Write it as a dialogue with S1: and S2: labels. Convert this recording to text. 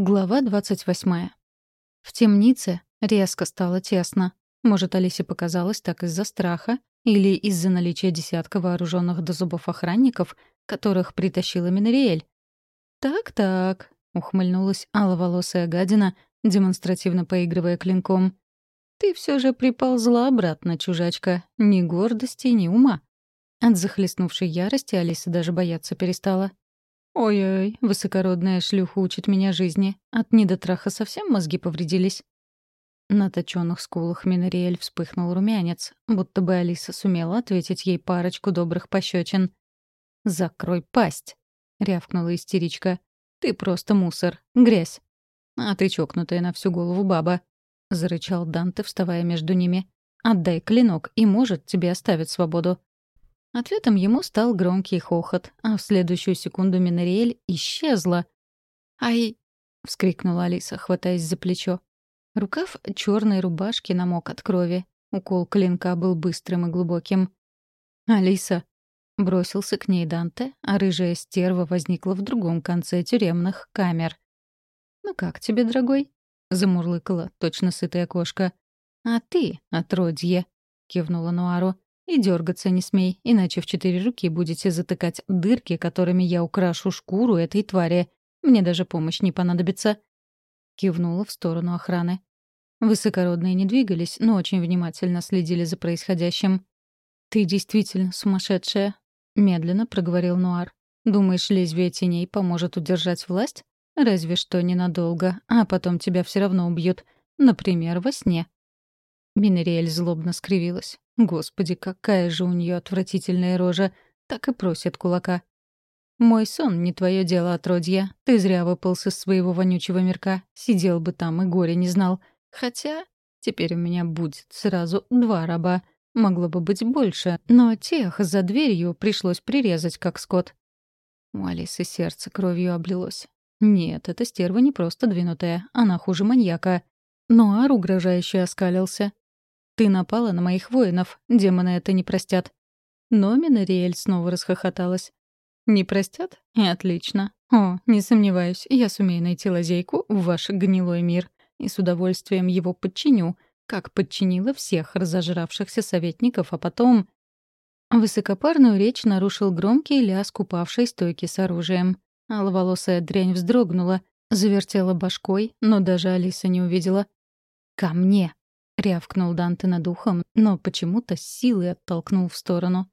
S1: Глава 28. В темнице резко стало тесно. Может, Алисе показалось так из-за страха или из-за наличия десятка вооруженных до зубов охранников, которых притащила Минериэль. «Так-так», — ухмыльнулась аловолосая гадина, демонстративно поигрывая клинком. «Ты все же приползла обратно, чужачка. Ни гордости, ни ума». От захлестнувшей ярости Алиса даже бояться перестала. «Ой-ой, высокородная шлюха учит меня жизни. От недотраха совсем мозги повредились». На точёных скулах Минариэль вспыхнул румянец, будто бы Алиса сумела ответить ей парочку добрых пощечин. «Закрой пасть!» — рявкнула истеричка. «Ты просто мусор, грязь!» «А ты чокнутая на всю голову баба!» — зарычал Данте, вставая между ними. «Отдай клинок, и, может, тебе оставят свободу». Ответом ему стал громкий хохот, а в следующую секунду Минериэль исчезла. «Ай!» — вскрикнула Алиса, хватаясь за плечо. Рукав черной рубашки намок от крови. Укол клинка был быстрым и глубоким. «Алиса!» — бросился к ней Данте, а рыжая стерва возникла в другом конце тюремных камер. «Ну как тебе, дорогой?» — замурлыкала точно сытая кошка. «А ты, отродье!» — кивнула Нуару. И дергаться не смей, иначе в четыре руки будете затыкать дырки, которыми я украшу шкуру этой твари. Мне даже помощь не понадобится». Кивнула в сторону охраны. Высокородные не двигались, но очень внимательно следили за происходящим. «Ты действительно сумасшедшая», — медленно проговорил Нуар. «Думаешь, лезвие теней поможет удержать власть? Разве что ненадолго, а потом тебя все равно убьют. Например, во сне». Минериэль злобно скривилась. Господи, какая же у нее отвратительная рожа. Так и просит кулака. «Мой сон — не твое дело, отродья. Ты зря выполз из своего вонючего мирка. Сидел бы там и горе не знал. Хотя теперь у меня будет сразу два раба. Могло бы быть больше, но тех за дверью пришлось прирезать, как скот». У Алисы сердце кровью облилось. Нет, эта стерва не просто двинутая, она хуже маньяка. Но Ар угрожающе оскалился. Ты напала на моих воинов, демоны это не простят». Но Минариэль снова расхохоталась. «Не простят? И отлично. О, не сомневаюсь, я сумею найти лазейку в ваш гнилой мир и с удовольствием его подчиню, как подчинила всех разожравшихся советников, а потом...» Высокопарную речь нарушил громкий лязг упавшей стойки с оружием. Аловолосая дрянь вздрогнула, завертела башкой, но даже Алиса не увидела. «Ко мне!» — рявкнул Данте над ухом, но почему-то с силой оттолкнул в сторону.